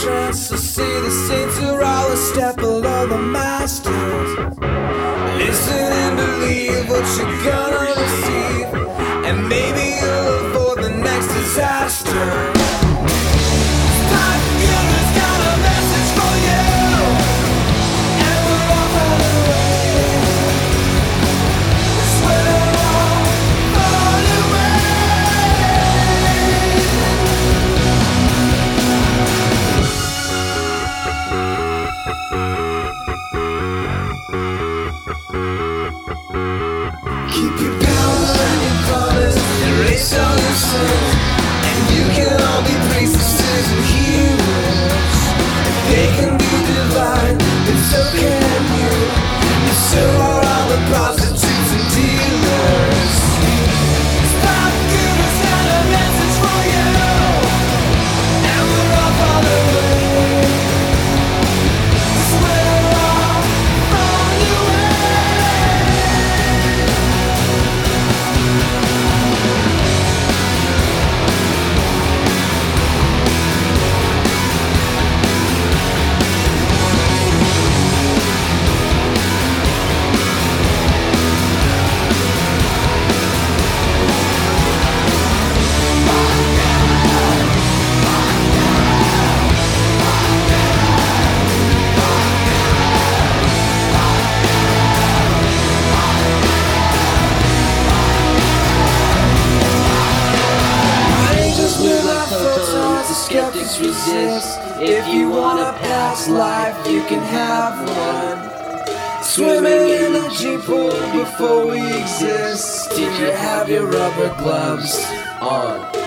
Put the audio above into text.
past. to see the saints are all a step below the masters. Listen and believe what you're gonna receive, and maybe you'll avoid the next disaster. Skeptics resist. If you want a past life, you can have one. Swimming in the G pool before we exist. Did you have your rubber gloves on?